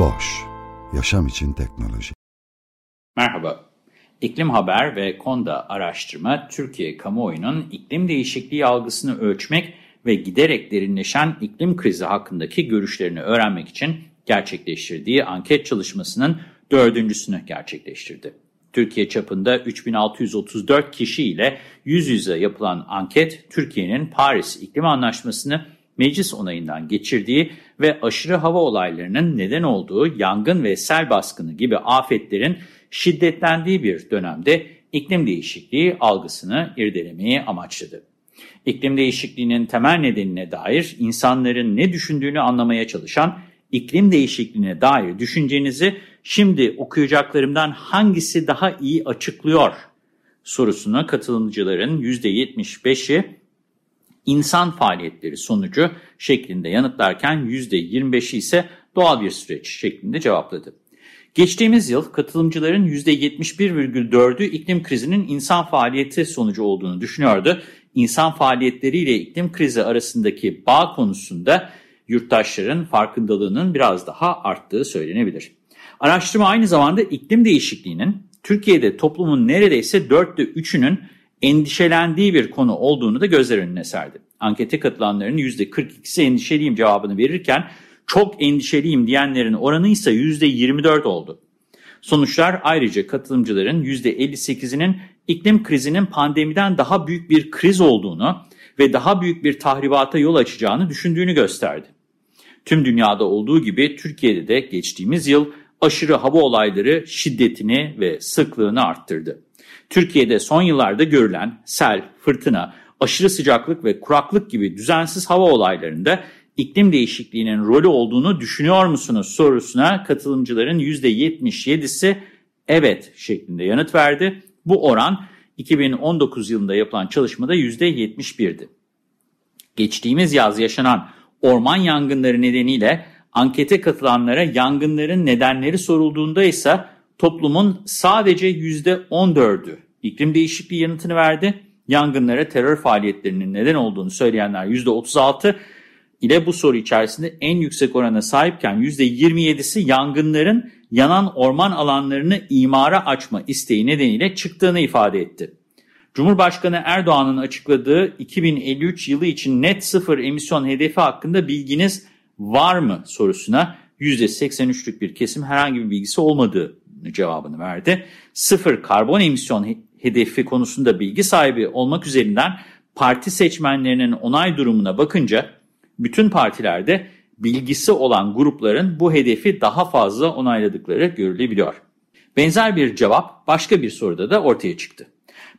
Boş, yaşam için teknoloji. Merhaba, İklim Haber ve Konda Araştırma, Türkiye kamuoyunun iklim değişikliği algısını ölçmek ve giderek derinleşen iklim krizi hakkındaki görüşlerini öğrenmek için gerçekleştirdiği anket çalışmasının dördüncüsünü gerçekleştirdi. Türkiye çapında 3634 kişi ile yüz yüze yapılan anket, Türkiye'nin Paris İklim Anlaşması'nı meclis onayından geçirdiği ve aşırı hava olaylarının neden olduğu yangın ve sel baskını gibi afetlerin şiddetlendiği bir dönemde iklim değişikliği algısını irdelemeyi amaçladı. İklim değişikliğinin temel nedenine dair insanların ne düşündüğünü anlamaya çalışan iklim değişikliğine dair düşüncenizi şimdi okuyacaklarımdan hangisi daha iyi açıklıyor sorusuna katılımcıların %75'i insan faaliyetleri sonucu şeklinde yanıtlarken %25'i ise doğal bir süreç şeklinde cevapladı. Geçtiğimiz yıl katılımcıların %71,4'ü iklim krizinin insan faaliyeti sonucu olduğunu düşünüyordu. İnsan faaliyetleriyle iklim krizi arasındaki bağ konusunda yurttaşların farkındalığının biraz daha arttığı söylenebilir. Araştırma aynı zamanda iklim değişikliğinin Türkiye'de toplumun neredeyse dörtte üçünün endişelendiği bir konu olduğunu da gözler önüne serdi. Ankete katılanların %42'si endişeliyim cevabını verirken çok endişeliyim diyenlerin oranı ise %24 oldu. Sonuçlar ayrıca katılımcıların %58'inin iklim krizinin pandemiden daha büyük bir kriz olduğunu ve daha büyük bir tahribata yol açacağını düşündüğünü gösterdi. Tüm dünyada olduğu gibi Türkiye'de de geçtiğimiz yıl aşırı hava olayları şiddetini ve sıklığını arttırdı. Türkiye'de son yıllarda görülen sel, fırtına, aşırı sıcaklık ve kuraklık gibi düzensiz hava olaylarında iklim değişikliğinin rolü olduğunu düşünüyor musunuz sorusuna katılımcıların %77'si evet şeklinde yanıt verdi. Bu oran 2019 yılında yapılan çalışmada %71'di. Geçtiğimiz yaz yaşanan orman yangınları nedeniyle ankete katılanlara yangınların nedenleri sorulduğunda ise toplumun sadece %14'ü iklim değişikliği yanıtını verdi. Yangınlara terör faaliyetlerinin neden olduğunu söyleyenler %36 ile bu soru içerisinde en yüksek orana sahipken %27'si yangınların yanan orman alanlarını imara açma isteği nedeniyle çıktığını ifade etti. Cumhurbaşkanı Erdoğan'ın açıkladığı 2053 yılı için net sıfır emisyon hedefi hakkında bilginiz var mı sorusuna %83'lük bir kesim herhangi bir bilgisi olmadığı cevabını verdi. Sıfır karbon emisyon hedefi konusunda bilgi sahibi olmak üzerinden parti seçmenlerinin onay durumuna bakınca bütün partilerde bilgisi olan grupların bu hedefi daha fazla onayladıkları görülebiliyor. Benzer bir cevap başka bir soruda da ortaya çıktı.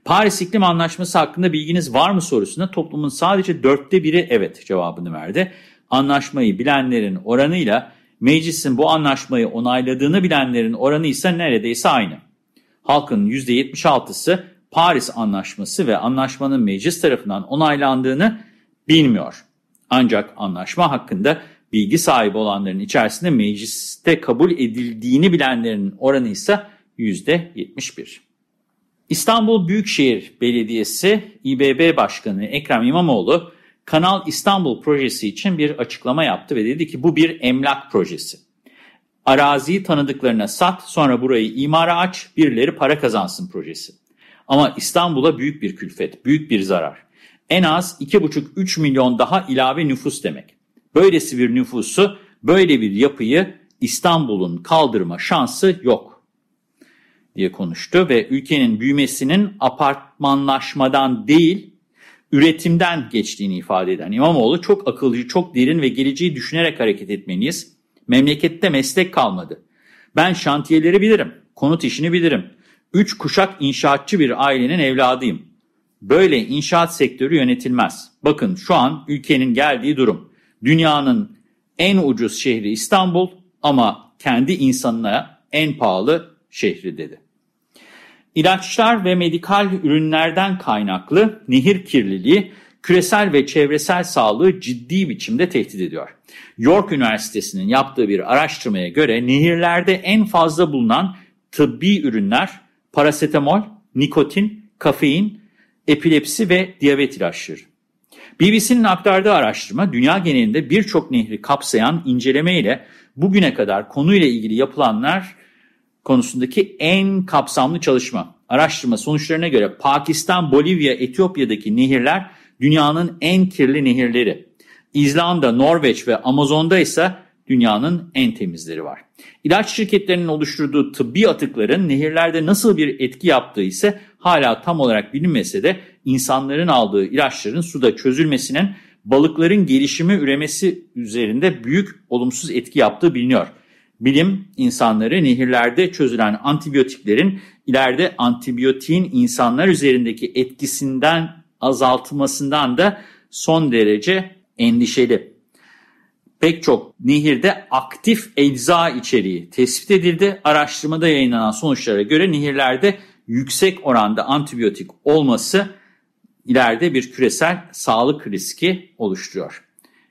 Paris İklim Anlaşması hakkında bilginiz var mı sorusuna toplumun sadece dörtte biri evet cevabını verdi. Anlaşmayı bilenlerin oranıyla meclisin bu anlaşmayı onayladığını bilenlerin oranı ise neredeyse aynı. Halkın %76'sı Paris Anlaşması ve anlaşmanın meclis tarafından onaylandığını bilmiyor. Ancak anlaşma hakkında bilgi sahibi olanların içerisinde mecliste kabul edildiğini bilenlerin oranı ise %71. İstanbul Büyükşehir Belediyesi İBB Başkanı Ekrem İmamoğlu, Kanal İstanbul projesi için bir açıklama yaptı ve dedi ki bu bir emlak projesi. Araziyi tanıdıklarına sat, sonra burayı imara aç, birileri para kazansın projesi. Ama İstanbul'a büyük bir külfet, büyük bir zarar. En az 2,5-3 milyon daha ilave nüfus demek. Böylesi bir nüfusu, böyle bir yapıyı İstanbul'un kaldırma şansı yok diye konuştu ve ülkenin büyümesinin apartmanlaşmadan değil, üretimden geçtiğini ifade eden İmamoğlu çok akılcı, çok derin ve geleceği düşünerek hareket etmeliyiz. Memlekette meslek kalmadı. Ben şantiyeleri bilirim, konut işini bilirim. Üç kuşak inşaatçı bir ailenin evladıyım. Böyle inşaat sektörü yönetilmez. Bakın şu an ülkenin geldiği durum. Dünyanın en ucuz şehri İstanbul ama kendi insanına en pahalı şehri dedi. İlaçlar ve medikal ürünlerden kaynaklı nehir kirliliği küresel ve çevresel sağlığı ciddi biçimde tehdit ediyor. York Üniversitesi'nin yaptığı bir araştırmaya göre nehirlerde en fazla bulunan tıbbi ürünler parasetamol, nikotin, kafein, epilepsi ve diyabet ilaçları. BBC'nin aktardığı araştırma dünya genelinde birçok nehri kapsayan inceleme ile bugüne kadar konuyla ilgili yapılanlar konusundaki en kapsamlı çalışma. Araştırma sonuçlarına göre Pakistan, Bolivya, Etiyopya'daki nehirler dünyanın en kirli nehirleri. İzlanda, Norveç ve Amazon'da ise dünyanın en temizleri var. İlaç şirketlerinin oluşturduğu tıbbi atıkların nehirlerde nasıl bir etki yaptığı ise hala tam olarak bilinmese de insanların aldığı ilaçların suda çözülmesinin balıkların gelişimi üremesi üzerinde büyük olumsuz etki yaptığı biliniyor. Bilim insanları nehirlerde çözülen antibiyotiklerin ileride antibiyotiğin insanlar üzerindeki etkisinden azaltılmasından da son derece endişeli. Pek çok nehirde aktif ecza içeriği tespit edildi. Araştırmada yayınlanan sonuçlara göre nehirlerde yüksek oranda antibiyotik olması ileride bir küresel sağlık riski oluşturuyor.